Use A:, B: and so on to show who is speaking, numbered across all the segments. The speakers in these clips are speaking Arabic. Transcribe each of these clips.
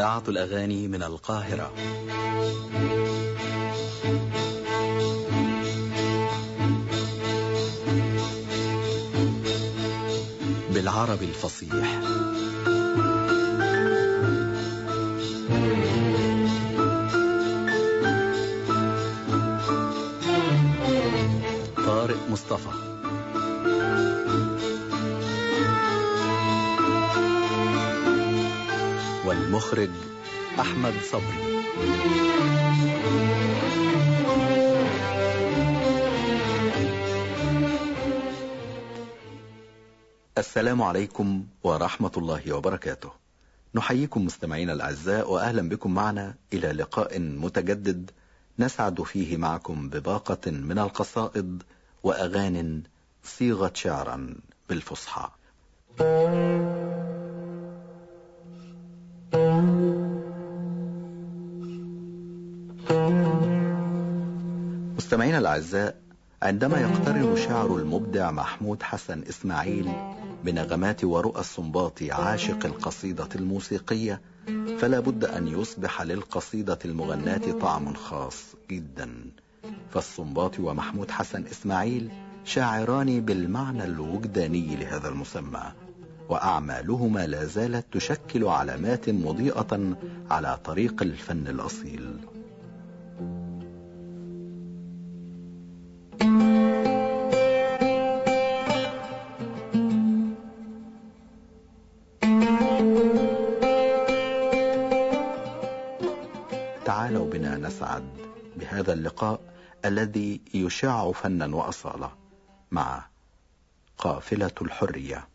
A: إذاعة الأغاني من القاهرة. بالعربي الفصيح. طارق مصطفى. والمخرج أحمد صبري. السلام عليكم ورحمة الله وبركاته. نحييكم مستمعينا الأعزاء وأهلا بكم معنا إلى لقاء متجدد نسعد فيه معكم بباقة من القصائد وأغان صيغت شعرا بالفصحى. مستمعينا الأعزاء عندما يقترن شعر المبدع محمود حسن إسماعيل بنغمات ورؤى الصنباط عاشق القصيدة الموسيقية فلا بد أن يصبح للقصيدة المغناة طعم خاص جدا. فالصنباط ومحمود حسن إسماعيل شاعران بالمعنى الوجداني لهذا المسمى وأعمالهما لا زالت تشكل علامات مضيئة على طريق الفن الأصيل. بهذا اللقاء الذي يشع فنا وأصالة مع قافلة الحرية.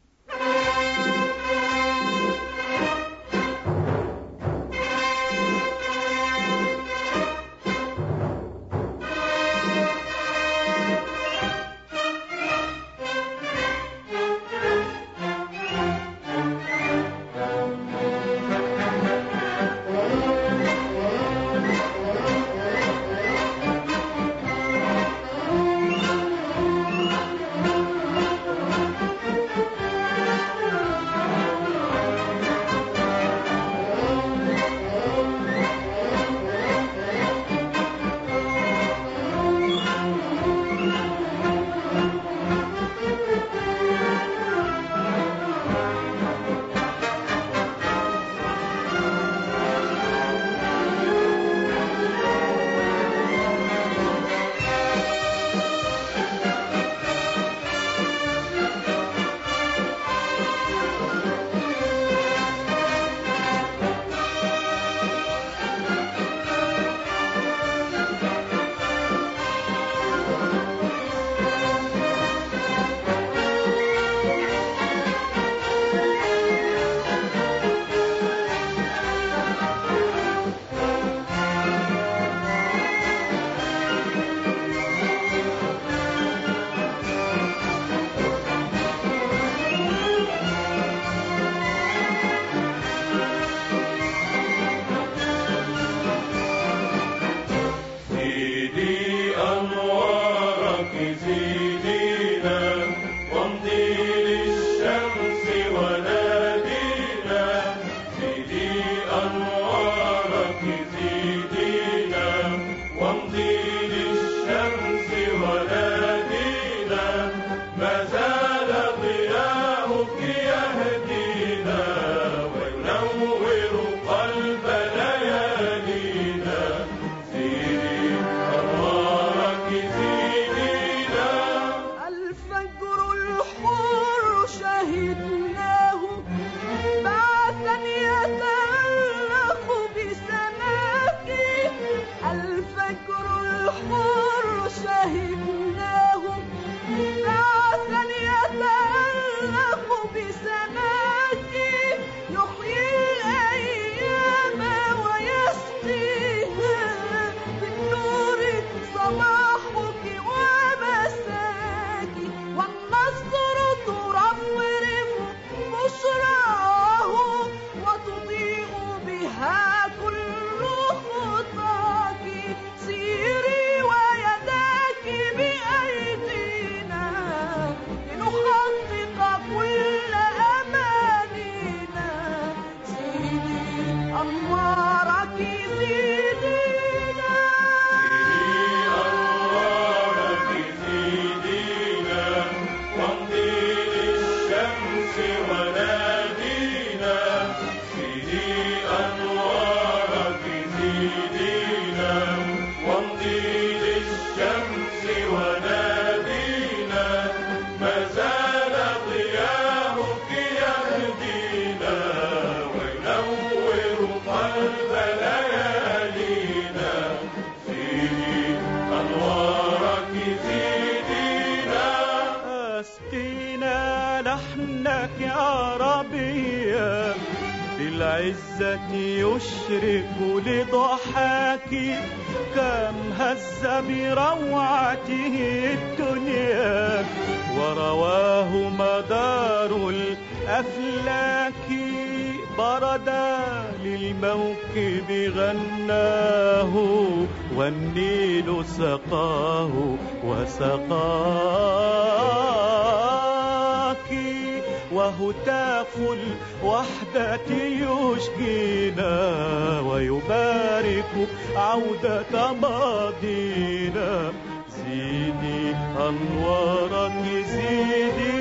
B: Yaradan
C: bizi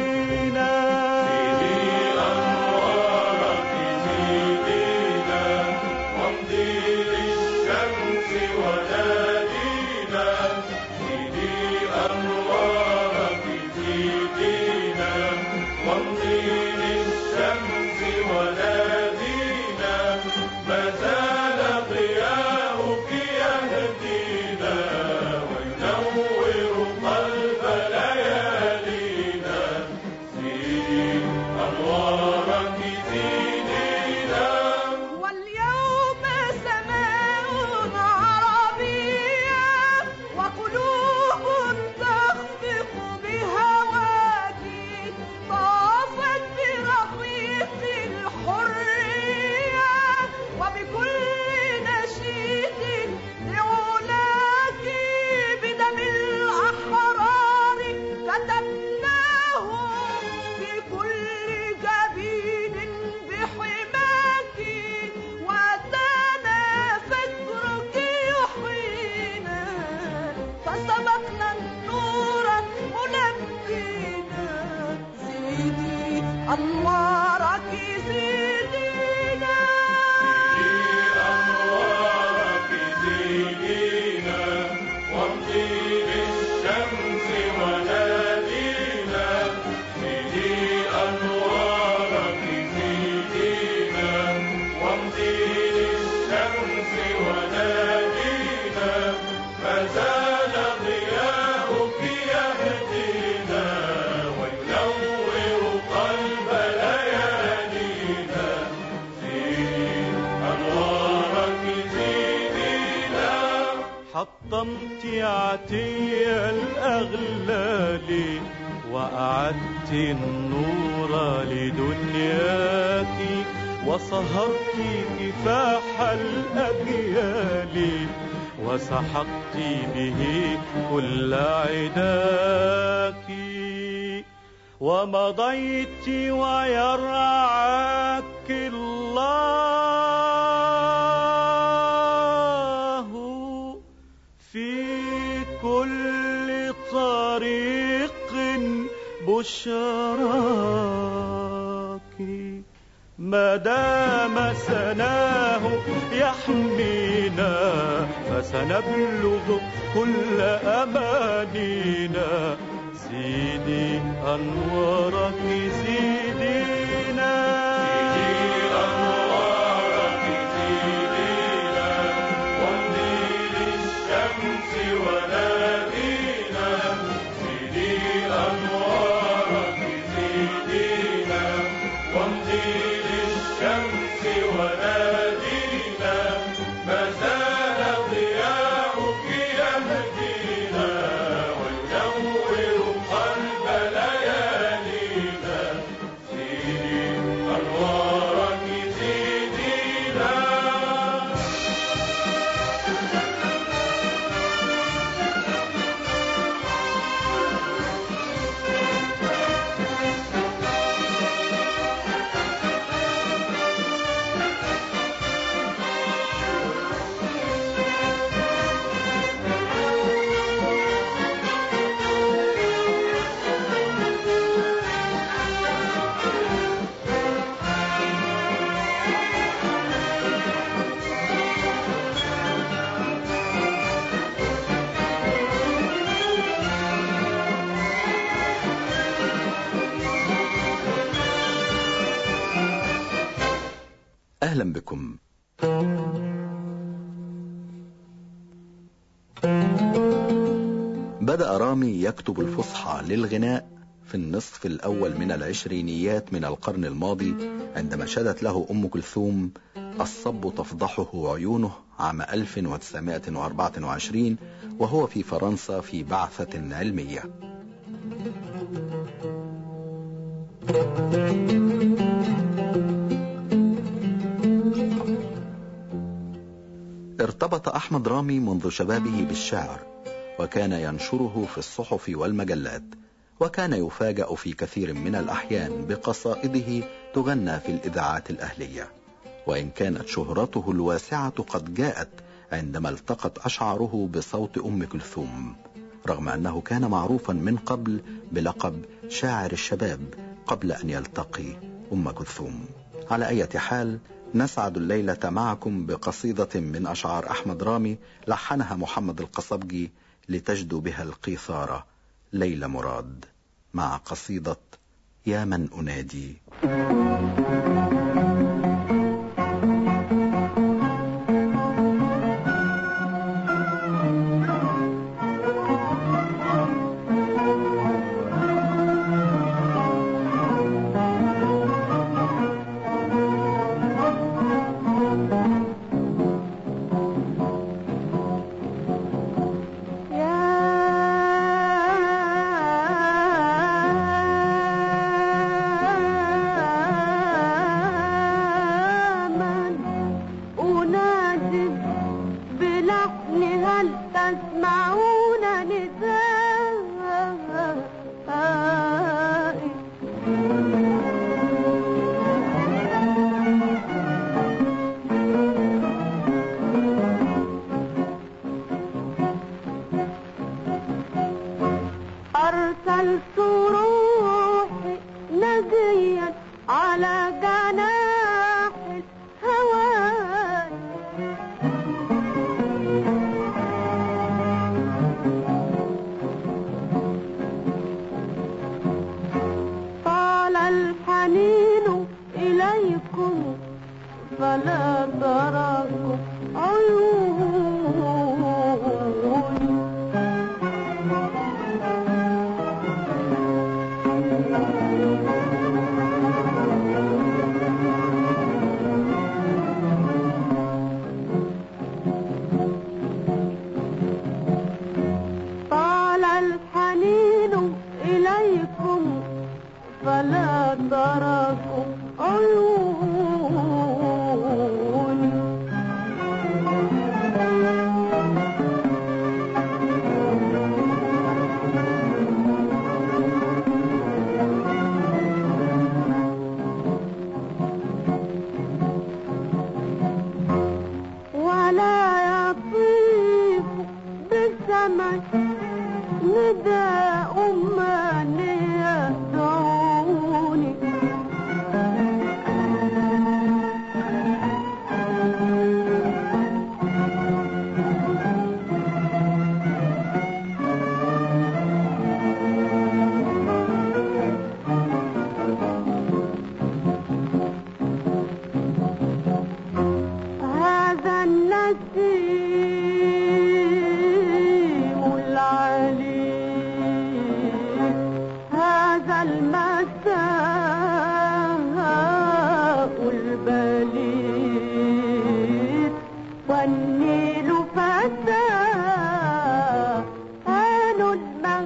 C: ضيعتي الأغلال وأعدت النور لدنياك وصهرت كفاح الأبيال وسحقت به كل عداك ومضيت ويرعاك الشراك ما دام سناه يحمينا فسنبلغ كل أمانينا زيدي
B: أنورك زيدي
A: يكتب الفصحى للغناء في النصف الأول من العشرينيات من القرن الماضي عندما شدت له أم كلثوم الصب تفضحه عيونه عام 1924 وهو في فرنسا في بعثة علمية. ارتبط أحمد رامي منذ شبابه بالشعر. وكان ينشره في الصحف والمجلات وكان يفاجأ في كثير من الأحيان بقصائده تغنى في الإذاعات الأهلية. وإن كانت شهرته الواسعة قد جاءت عندما التقت أشعاره بصوت أم كلثوم رغم أنه كان معروفا من قبل بلقب شاعر الشباب قبل أن يلتقي أم كلثوم. على أي حال نسعد الليلة معكم بقصيدة من أشعار أحمد رامي لحنها محمد القصبجي لتجدو بها القيثارة ليلى مراد مع قصيدة يا من أنادي.
D: إليكم فلا تراكم عيوني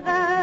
D: Father.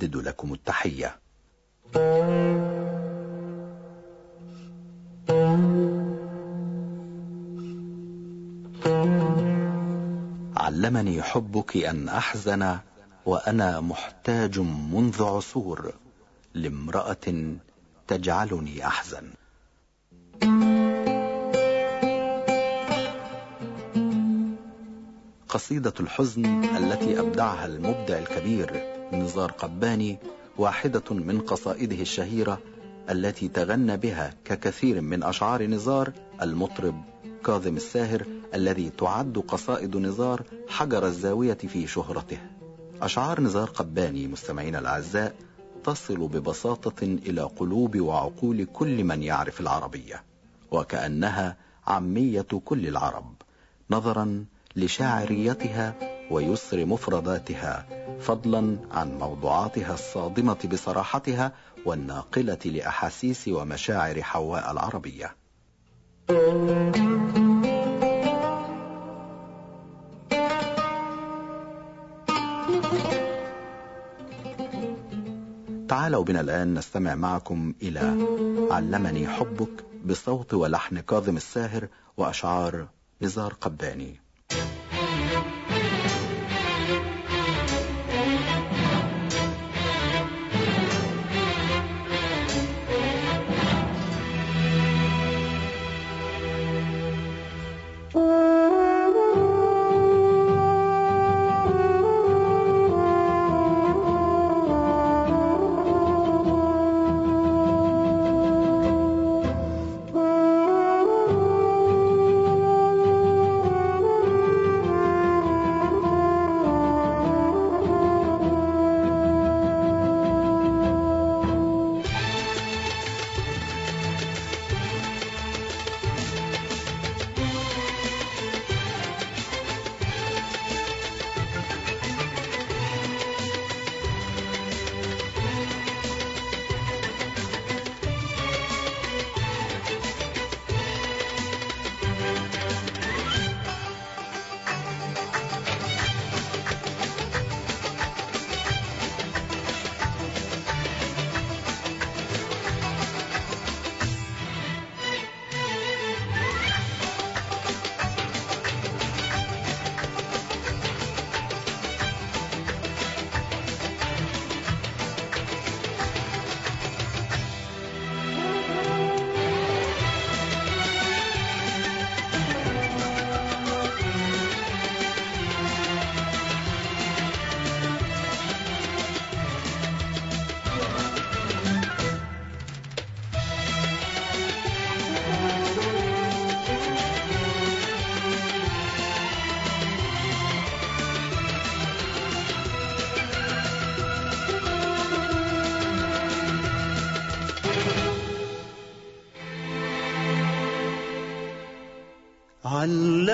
A: نجدد لكم التحية. علمني حبك أن أحزن وأنا محتاج منذ عصور لامرأة تجعلني أحزن. قصيدة الحزن التي أبدعها المبدع الكبير نزار قباني واحدة من قصائده الشهيرة التي تغنى بها ككثير من أشعار نزار المطرب كاظم الساهر الذي تعد قصائد نزار حجر الزاوية في شهرته. أشعار نزار قباني مستمعين الأعزاء تصل ببساطة إلى قلوب وعقول كل من يعرف العربية وكأنها عامية كل العرب نظرا لشاعريتها ويسر مفرداتها فضلا عن موضوعاتها الصادمة بصراحتها والناقلة لأحاسيس ومشاعر حواء العربية. تعالوا بنا الآن نستمع معكم إلى علمني حبك بصوت ولحن كاظم الساهر وأشعار نزار قباني.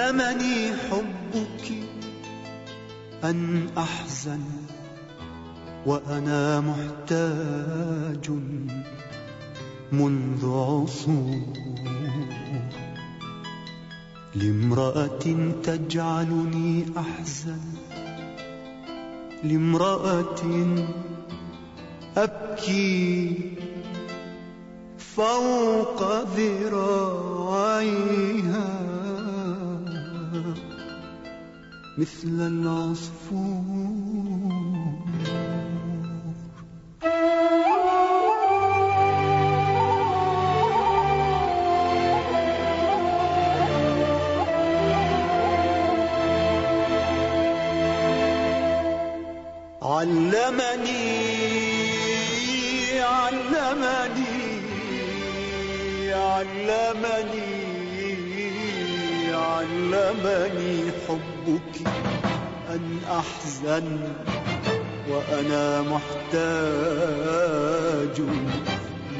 E: علمني حبك أن أحزن وأنا محتاج منذ عصور لامرأة تجعلني أحزن لامرأة أبكي فوق ذراعيها مثل العصفور. أحزن وأنا محتاج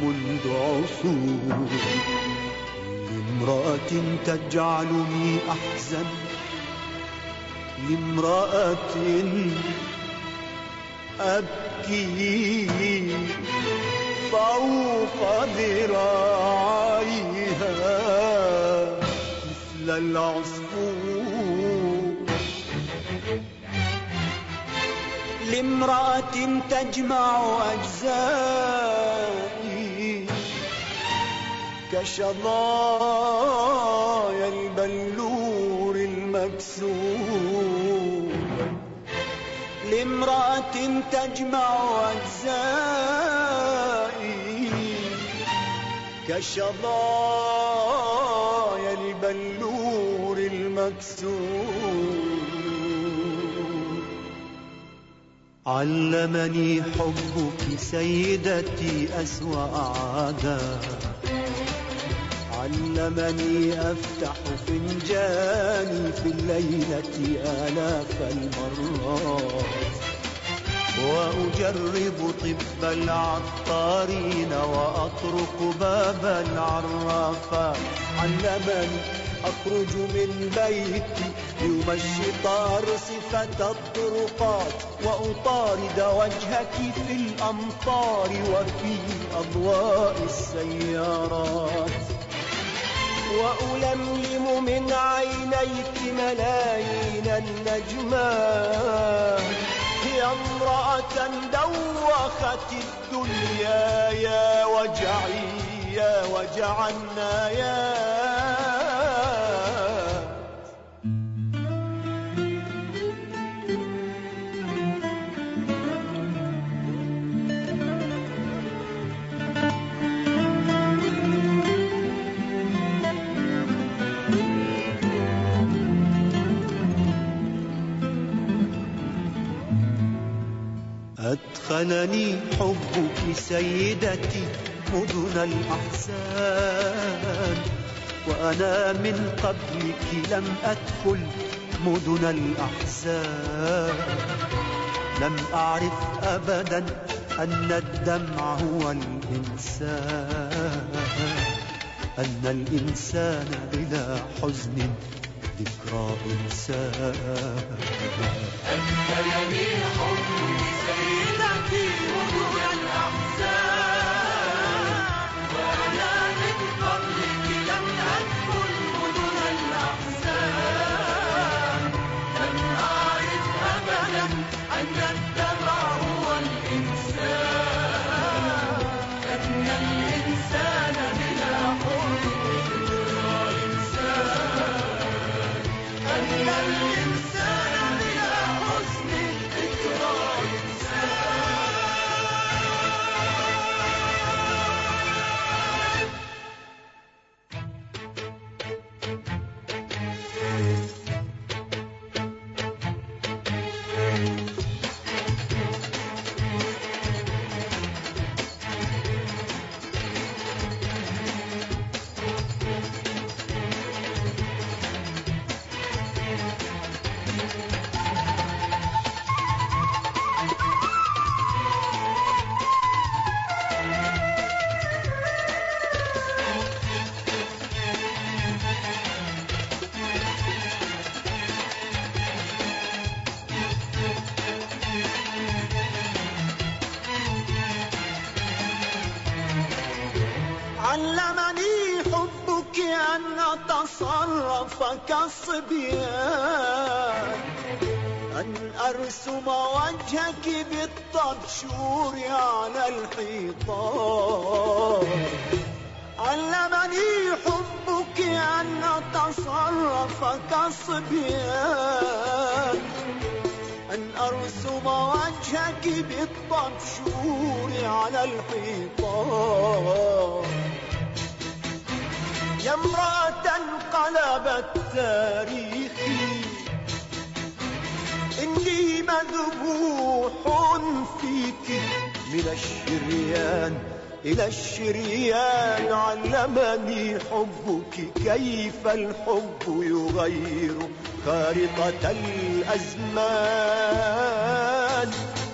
E: منذ عصور. لامرأة تجعلني أحزن لامرأة أبكي. فوق ذراعيها مثل العصفور. لامرأة تجمع أجزائي كشظايا البلور المكسور. لامرأة تجمع أجزائي كشظايا البلور المكسور. علمني حبك سيدتي أسوأ عادة علمني أفتح فنجاني في الليلة آلاف المرات. وأجرب طب العطارين وأطرق باب العرافات. علمني أخرج من بيتي لمشط أرصفة الطرقات وأطارد وجهك في الأمطار وفي أضواء السيارات. وألملم من عينيك ملايين النجمات يا امرأة دوخت الدنيا يا وجعي يا وجع النايات أدخلني حبك سيدتي مدن الأحزان. وأنا من قبلك لم أدخل مدن الأحزان. لم أعرف أبدا أن الدمع هو الإنسان. أن الإنسان بلا حزن ذكرى إنسان. علمني أتصرف كالصبيان أن أرسم وجهك بالطبشور على الحيطان. علمني حبك أن أتصرف كالصبيان أن أرسم وجهك بالطبشور على الحيطان. يا امرأة انقلبت تاريخي إني مذبوح فيك. من الشريان إلى الشريان علمني حبك. كيف الحب يغير خارطة الأزمان؟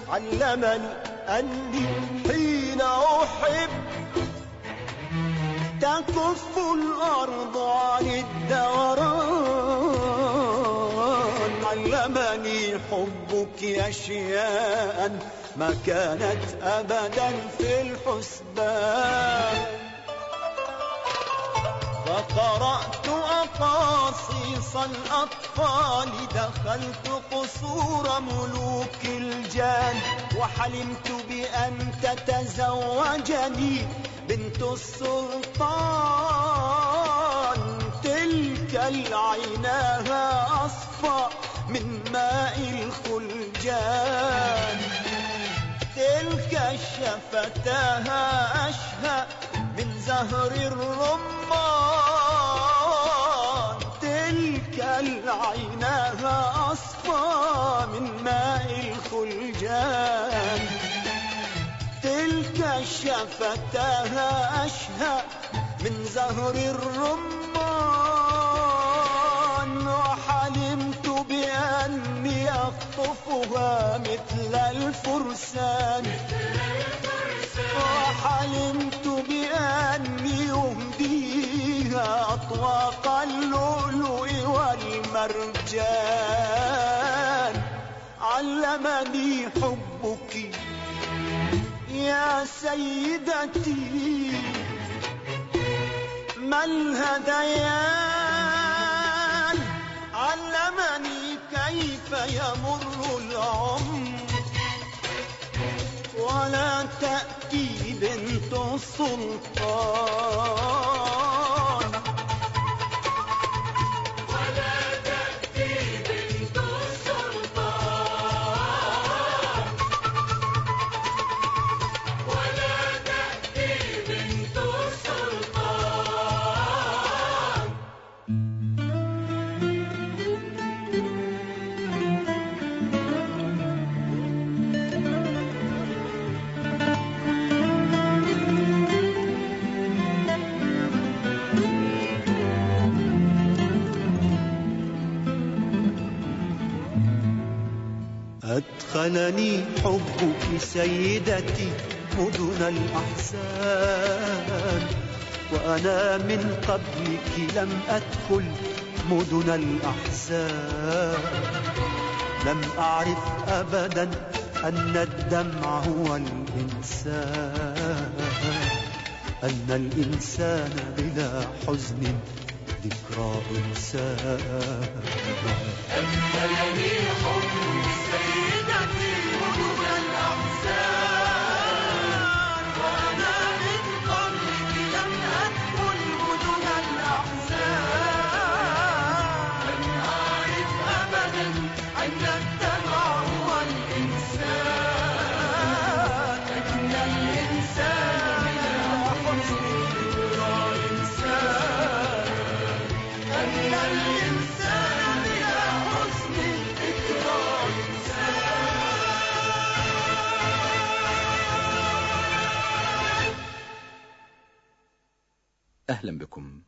E: علمني أني حين أحب تكف الأرض عن الدوران. علمني حبك أشياء ما كانت أبدا في الحسبان. فقرأت أقاصيص الأطفال دخلت قصور ملوك الجان وحلمت بأن تتزوجني بنت السلطان. تلك العيناها أصفى من ماء الخلجان. تلك شفتاها أشهى من زهر الرمان. أصفى من ماء الخلجان. تلك شفتاها أشهى من زهر الرمان. وحلمت بأني أخطفها مثل الفرسان. وحلمت بأني أطواق اللؤلؤ والمرجان. علمني حبك يا سيدتي. ما الهذيان علمني كيف يمر العمر. ولا تأتي بنت السلطان. أدخلني حبك سيدتي مدن الأحزان. وأنا من قبلك لم أدخل مدن الأحزان. لم أعرف أبدا أن الدمع هو الإنسان. أن الإنسان بلا حزن ذكرى إنسان. Hallelujah.
A: أهلا بكم.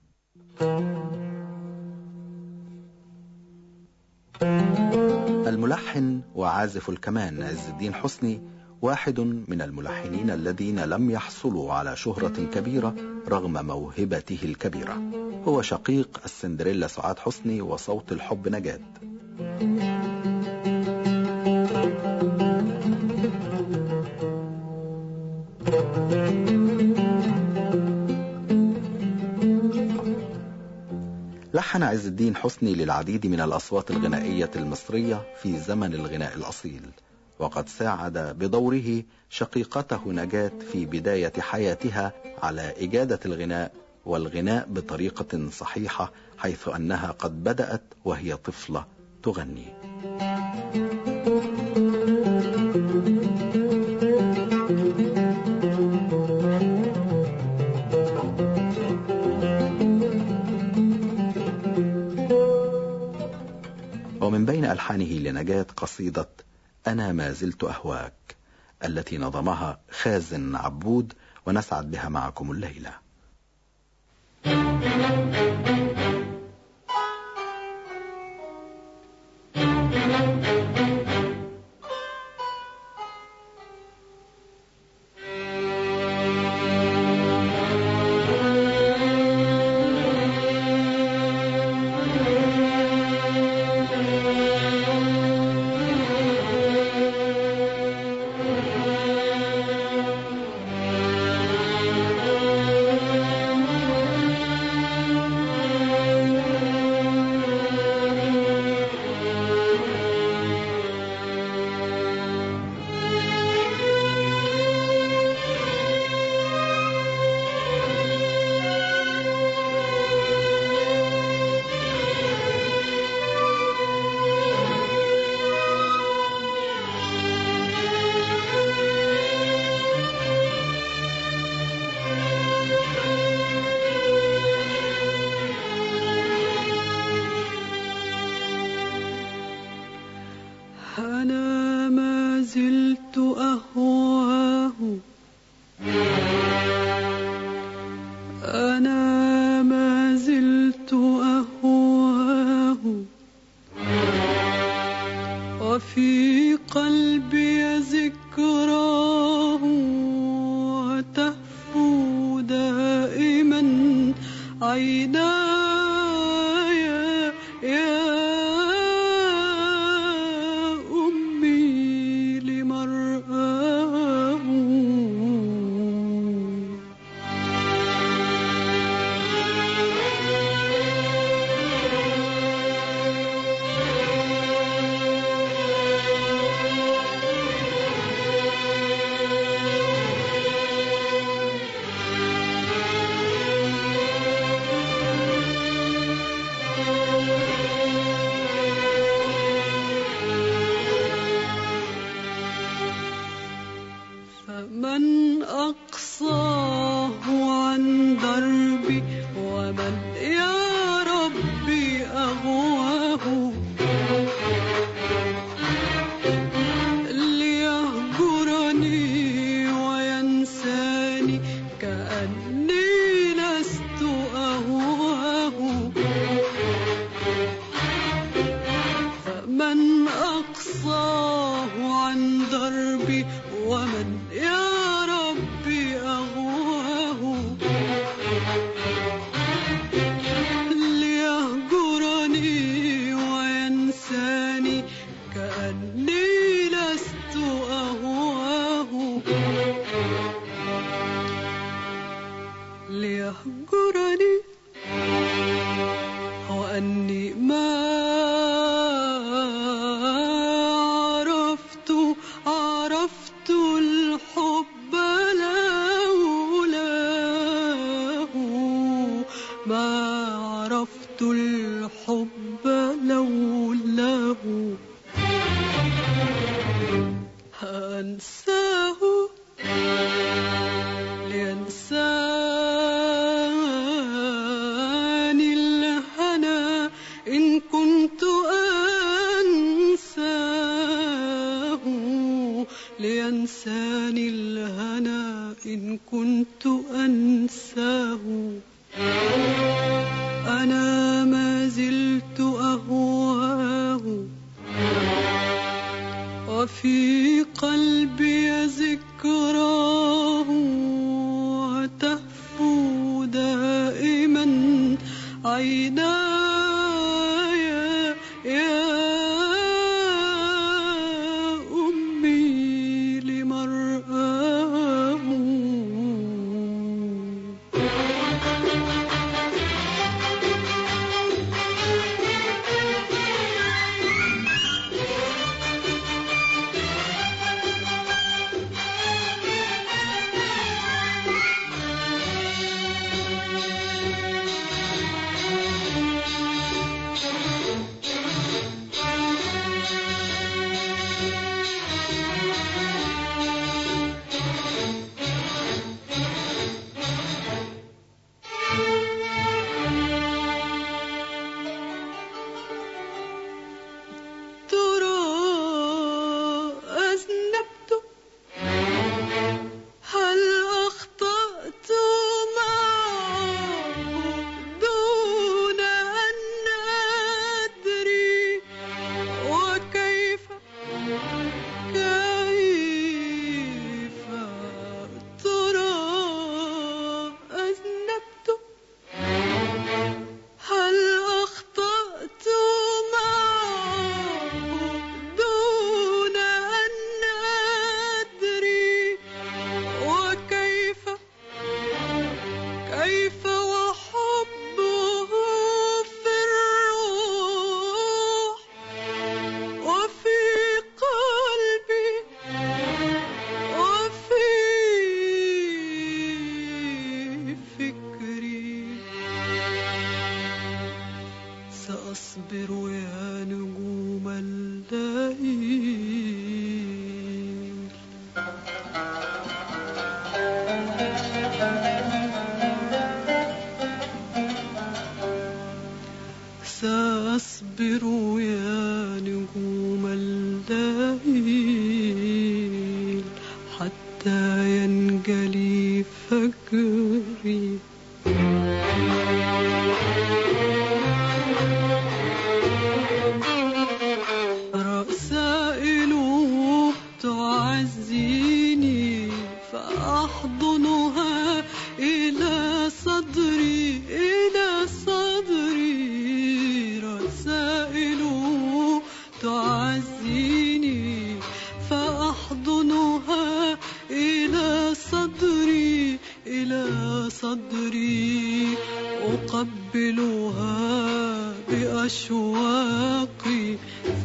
A: الملحن وعازف الكمان عز الدين حسني واحد من الملحنين الذين لم يحصلوا على شهرة كبيرة رغم موهبته الكبيرة. هو شقيق السندريلا سعاد حسني وصوت الحب نجاة. لحن عز الدين حسني للعديد من الأصوات الغنائية المصرية في زمن الغناء الأصيل وقد ساعد بدوره شقيقته نجاة في بداية حياتها على إجادة الغناء والغناء بطريقة صحيحة حيث أنها قد بدأت وهي طفلة تغني. ومن بين ألحانه لنجاة قصيدة أنا ما زلت أهواك التي نظمها خازن عبود ونسعد بها معكم الليلة.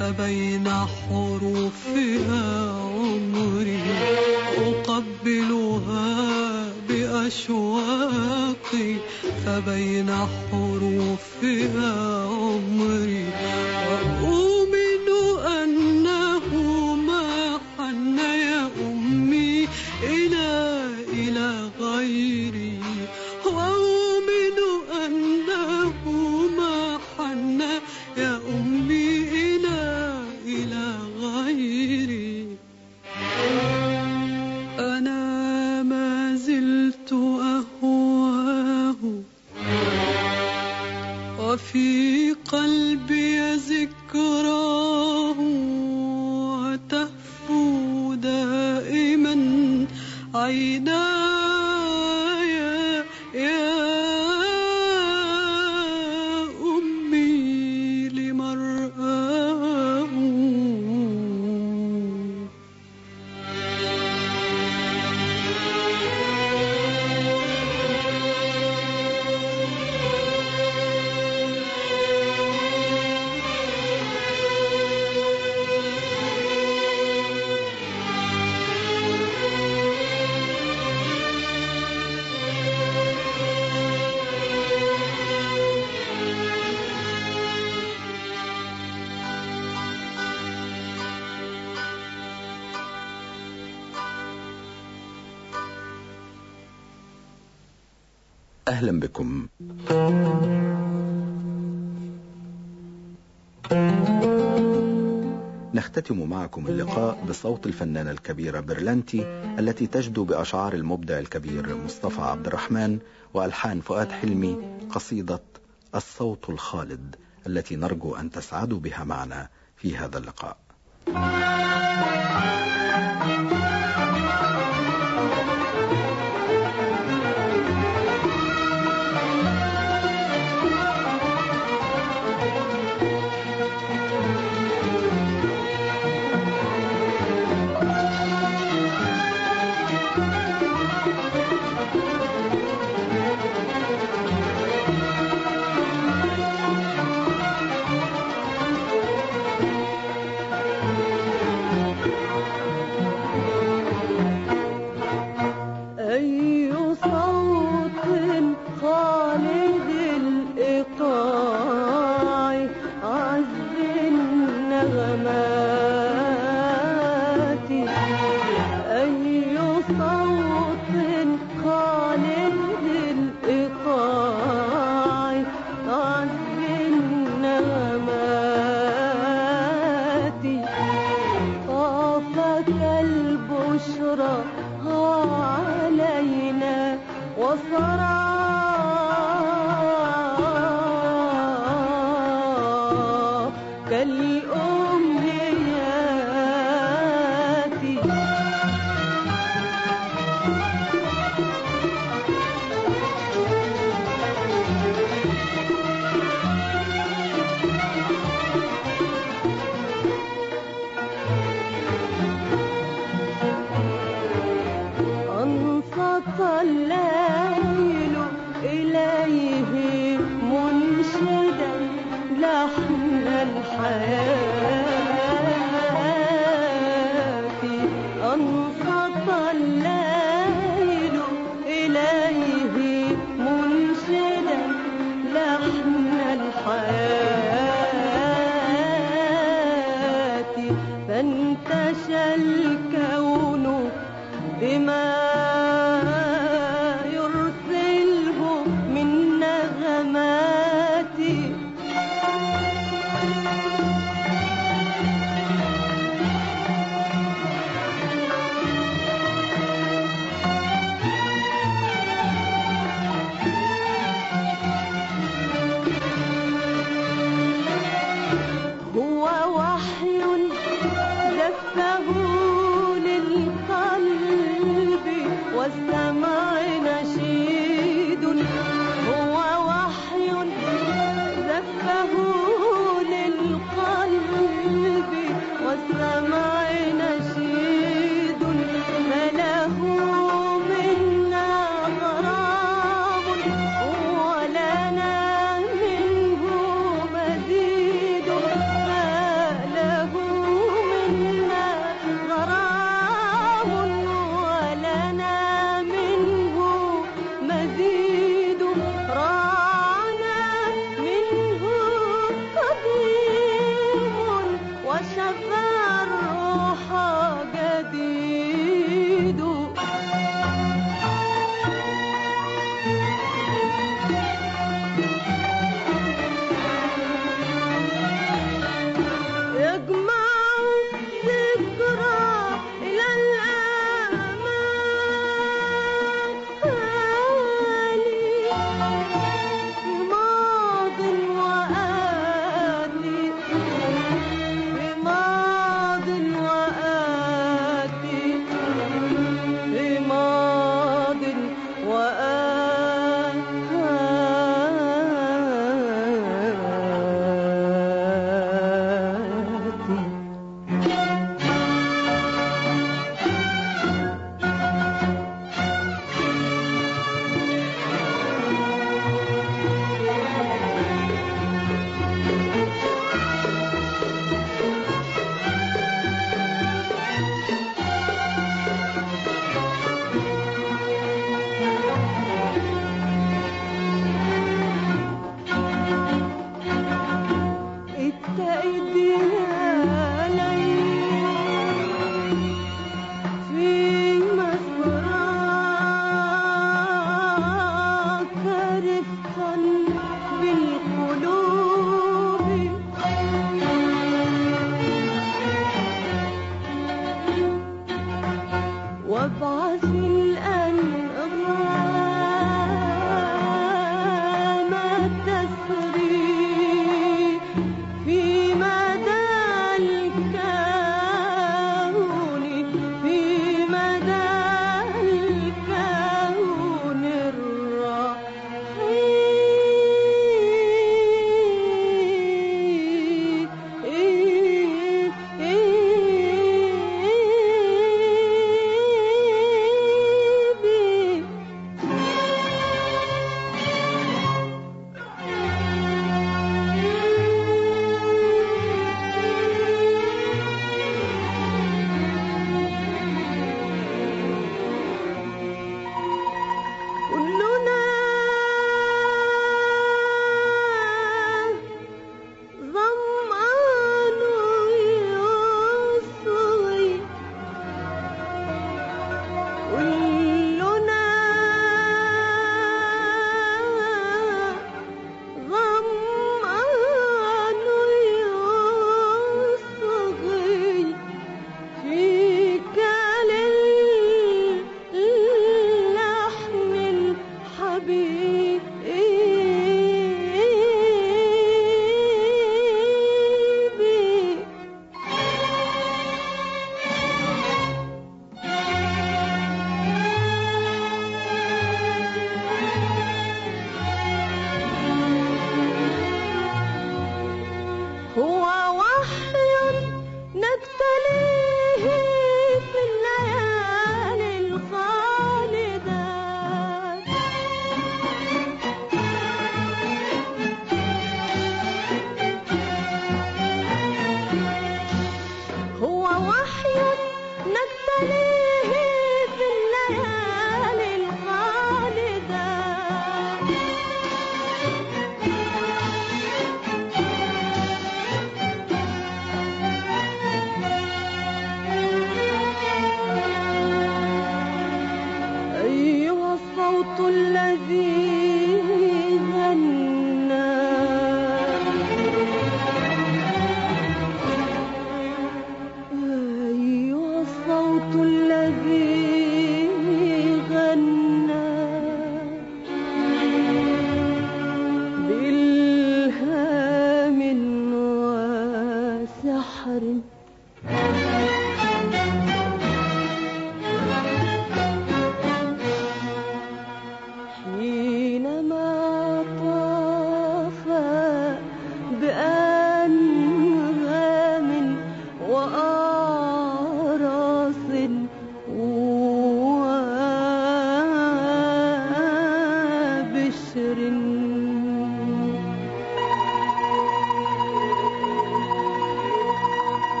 F: فبين حروفها عمري أقبلها بأشواقي فبين حروفها عمري
D: أهلا بكم نختتم معكم اللقاء بصوت الفنانة الكبيرة برلانتي التي تجدو بأشعار المبدع الكبير مصطفى عبد الرحمن وألحان فؤاد حلمي قصيدة الصوت الخالد التي نرجو أن تسعدوا بها معنا في هذا اللقاء.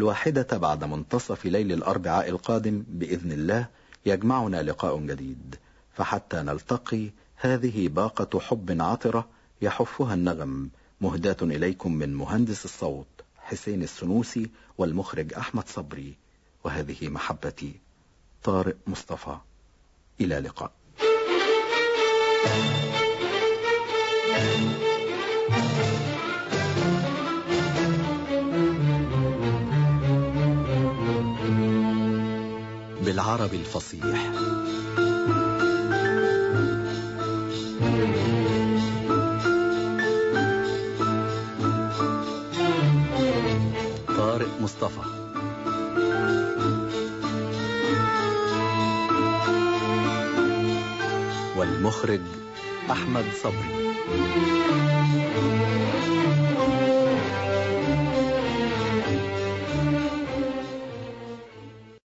A: الواحدة بعد منتصف ليل الأربعاء القادم بإذن الله يجمعنا لقاء جديد. فحتى نلتقي هذه باقة حب عطرة يحفها النغم. مهداة إليكم من مهندس الصوت حسين السنوسي والمخرج أحمد صبري. وهذه محبتي طارق مصطفى. إلى لقاء. بالعربي الفصيح. طارق مصطفى. والمخرج أحمد صبري.